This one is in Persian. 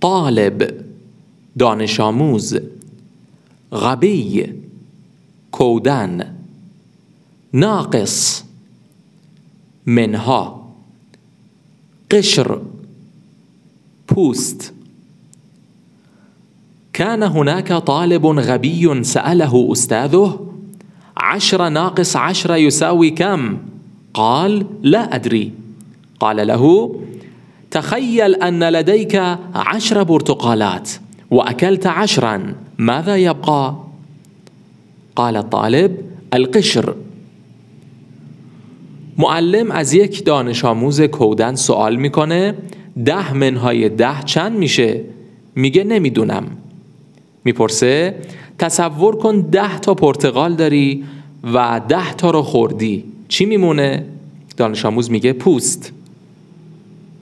طالب دانش آموز غبی کودن ناقص منها قشر پوست كان هناك طالب غبي سأله أستاذه عشر ناقص عشر يساوي كم؟ قال لا أدري قال له تخيل أن لديك عشر برتقالات وأكلت عشرا ماذا يبقى؟ قال الطالب القشر معلم از یک دانش آموز کودن سوال می‌کنه ده منهای ده چند میشه؟ میگه نمی‌دونم می‌پرسه تصور کن ده تا پرتقال داری و ده تا رو خوردی چی میمونه؟ دانش آموز میگه پوست